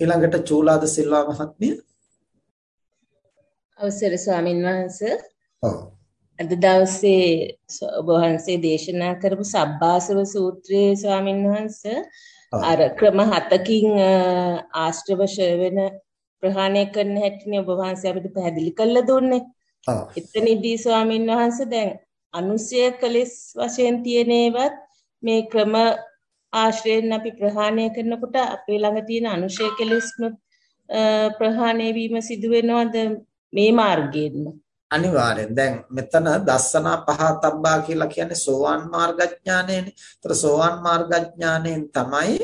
ඊළඟට චූලාද සිල්වා මහත්මිය අවසර ස්වාමින් වහන්සේ ඔව් අද දවසේ ඔබ වහන්සේ දේශනා කරපු සබ්බාසව සූත්‍රයේ ස්වාමින් වහන්සේ අර ක්‍රම හතකින් ආශ්‍රව වෙන ප්‍රහාණය කරන හැටිනේ ඔබ වහන්සේ අපිට පැහැදිලි කරලා දුන්නේ. ඔව්. එතනදී ස්වාමින් වහන්සේ දැන් අනුසය කලස් වශයෙන් තියෙන ඒවත් මේ ක්‍රම ආශ්‍රයෙන් අපි ප්‍රහාණය කරනකොට අපේ ළඟ තියෙන අනුශය කෙලෙස්නුත් ප්‍රහාණය වීම සිදු වෙනවද මේ මාර්ගයෙන්ම අනිවාර්යෙන් දැන් මෙතන දස්සනා පහතබ්බා කියලා කියන්නේ සෝවාන් මාර්ගඥානයනේ. ඒතර සෝවාන් මාර්ගඥානයෙන් තමයි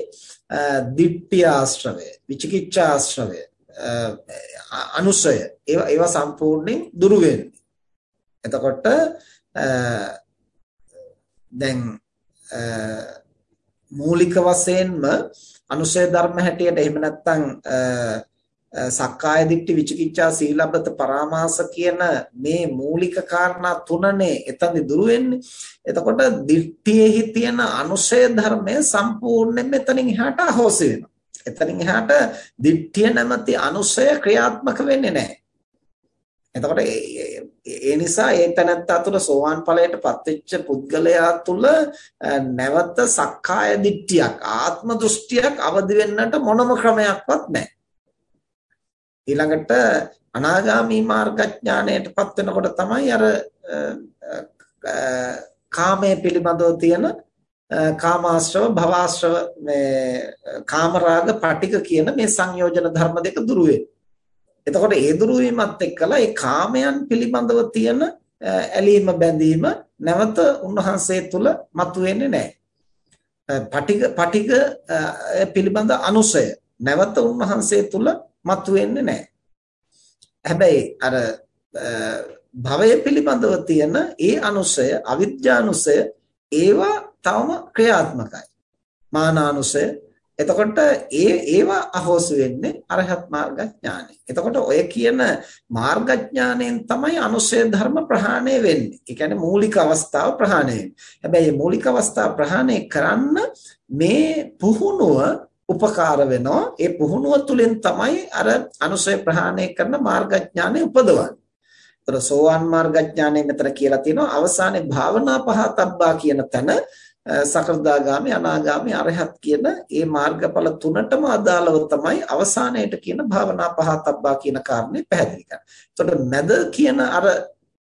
දිට්ඨි ආශ්‍රවය, විචිකිච්ඡා ආශ්‍රවය, අනුසය ඒවා ඒවා සම්පූර්ණයෙන් දුරු වෙන්නේ. එතකොට දැන් මූලික වශයෙන්ම අනුසය ධර්ම හැටියට එහෙම නැත්නම් සක්කාය දිට්ඨි විචිකිච්ඡා සීලබ්බත පරාමාස කියන මේ මූලික කාරණා තුනනේ එතනදි දුරු වෙන්නේ. එතකොට දිට්ඨියෙහි තියෙන අනුසය ධර්මය සම්පූර්ණයෙන් මෙතනින් එහාට අහෝසි වෙනවා. එතනින් එහාට දිට්ඨිය නැමැති අනුසය ක්‍රියාත්මක වෙන්නේ නැහැ. එතකොට ඒ නිසා ඒ තැනත්තා තුළ සෝවාන් ඵලයට පත්වෙච්ච පුද්ගලයා තුළ නැවත සක්කාය දිට්ඨියක් ආත්ම දෘෂ්ටියක් අවදි වෙන්නට මොනම ක්‍රමයක්වත් නැහැ. ඊළඟට අනාගාමී මාර්ගඥාණයටපත් වෙනකොට තමයි අර කාමයේ පිළිබඳව තියෙන කාමාශ්‍රව භවආශ්‍රව මේ කාමරාග පටික කියන මේ සංයෝජන ධර්ම දෙක දුරු වෙනවා. එතකොට ඒ දුරු වීමත් එක්කලා ඒ කාමයන් පිළිබඳව තියෙන ඇලීම බැඳීම නැවත උන්වහන්සේ තුල මතුවෙන්නේ නැහැ. පටිග පටිග පිළිබඳ අනුසය නැවත උන්වහන්සේ තුල මතුවෙන්නේ නැහැ. හැබැයි අර භවය පිළිබඳව තියෙන ඒ අනුසය අවිද්‍යානුසය ඒවා තවම ක්‍රියාත්මකයි. මානානුසය එතකොට ඒ ඒවා අහෝසු වෙන්නේ අරහත් මාර්ග ඥානෙ. එතකොට ඔය කියන මාර්ග ඥාණයෙන් තමයි අනුශය ධර්ම ප්‍රහාණය වෙන්නේ. ඒ කියන්නේ මූලික අවස්ථාව ප්‍රහාණය හැබැයි මේ මූලික අවස්ථාව ප්‍රහාණය කරන්න මේ පුහුණුව උපකාර වෙනවා. ඒ පුහුණුව තුළින් තමයි අර අනුශය ප්‍රහාණය කරන මාර්ග ඥානෙ උපදවන්නේ. ඒතර සෝවාන් මාර්ග ඥානෙ මෙතන කියලා තියෙනවා අවසානයේ භාවනා පහතබ්බා කියන තැන සකෘදාගාමි අනාගාමි අරහත් කියන ඒ මාර්ගඵල තුනටම අදාළව තමයි අවසානයේට කියන භාවනා පහතබ්බා කියන කාරණේ පැහැදිලි කරන්නේ. එතකොට මැද කියන අර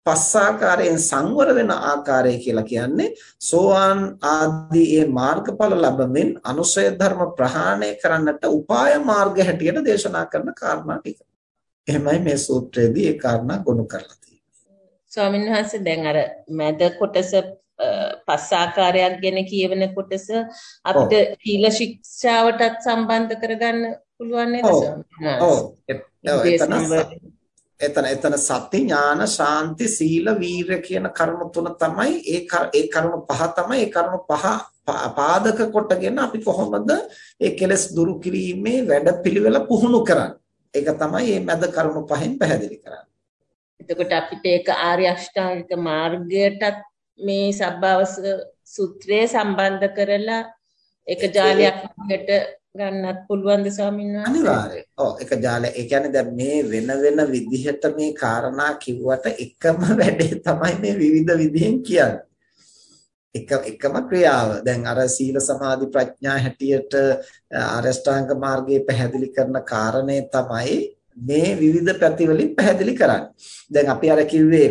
පස් ආකාරයෙන් සංවර වෙන ආකාරය කියලා කියන්නේ සෝවාන් ආදී ඒ මාර්ගඵල ලැබෙමින් අනුසය ධර්ම ප්‍රහාණය කරන්නට උපාය මාර්ග හැටියට දේශනා කරන කාරණා ටික. එහෙමයි මේ සූත්‍රයේදී ඒ කාරණා ගොනු කරලා තියෙන්නේ. ස්වාමීන් වහන්සේ දැන් අර මැද කොටස පස් ආකාරයක් ගැන කියවෙන කොටස අපිට සීල ශික්ෂාවටත් සම්බන්ධ කරගන්න පුළුවන් නේද එතන එතන සති ඥාන ශාන්ති සීල වීර කියන කරුණු තුන තමයි ඒ ඒ කරුණු පහ තමයි ඒ කරුණු පහ පාදක කොටගෙන අපි කොහොමද ඒ කෙලස් දුරු කිරීමේ වැඩපිළිවෙල පුහුණු කරන්නේ? ඒක තමයි මේ මැද කරුණු පහෙන් පැහැදිලි කරන්නේ. එතකොට අපිට ඒක ආර්ය අෂ්ටාංගික මාර්ගයටත් මේ සබ්බවස සූත්‍රය සම්බන්ධ කරලා එක ජාලයක් විදිහට ගන්නත් පුළුවන් ද ස්වාමීන් වහන්සේ අනිවාර්යයෙන්. ඔව් එක ජාලය. ඒ කියන්නේ දැන් මේ වෙන වෙන විදිහට මේ කාරණා කිව්වට එකම වැඩේ තමයි මේ විවිධ විදිහෙන් කියන්නේ. එක එකම ක්‍රියාව. දැන් අර සීල සමාධි ප්‍රඥා හැටියට ආරෂ්ඨාංග මාර්ගයේ පැහැදිලි කරන කාරණේ තමයි මේ විවිධ පැතිවලින් පැහැදිලි කරන්නේ. දැන් අපි අර කිව්වේ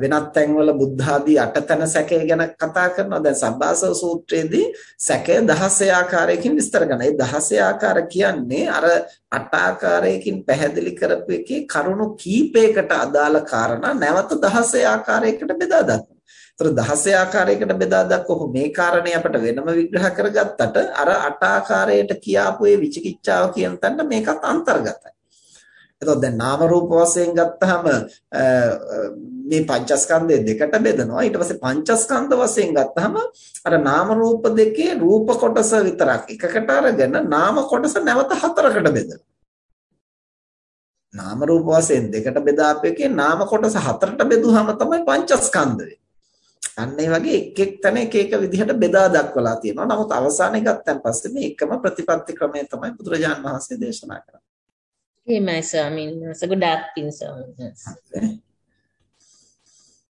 වෙනත් තැන්වල බුද්ධ ආදී අටතන සැකය ගැන කතා කරනවා. දැන් සබ්බාසව සූත්‍රයේදී සැකය 16 ආකාරයකින් විස්තර කරනවා. ඒ 16 ආකාර කියන්නේ අර අට ආකාරයකින් පැහැදිලි කරපු එකේ කරුණු කීපයකට අදාළ කාරණා නැවත 16 ආකාරයකට බෙදා දක්වනවා. ඒතර 16 ආකාරයකට බෙදා දක්වපු මේ කාරණේ අපිට වෙනම විග්‍රහ කරගත්තට අර අට ආකාරයට කියාපු ඒ විචිකිච්ඡාව කියන තැනට මේකත් අන්තර්ගතයි. එතකොට දැන් නාම රූප වශයෙන් ගත්තාම මේ පංචස්කන්ධය දෙකට බෙදනවා ඊට පස්සේ පංචස්කන්ධ වශයෙන් ගත්තාම අර නාම රූප දෙකේ රූප කොටස විතරක් එකකට අරගෙන නාම කොටස නැවත හතරකට බෙදනවා නාම රූප වශයෙන් දෙකට බෙදාපු එකේ නාම කොටස හතරට බෙදුවාම තමයි පංචස්කන්ධය අන්න ඒ වගේ එක් එක් තැන එක එක විදිහට බෙදා දක්වලා තියෙනවා. නමුත් අවසානයේ ගත්තන් පස්සේ මේ එකම ප්‍රතිපත්ති ක්‍රමය තමයි බුදුරජාන් වහන්සේ දේශනා කරන්නේ. Yeah, my sir. I mean, it's a good acting, sir. Yes.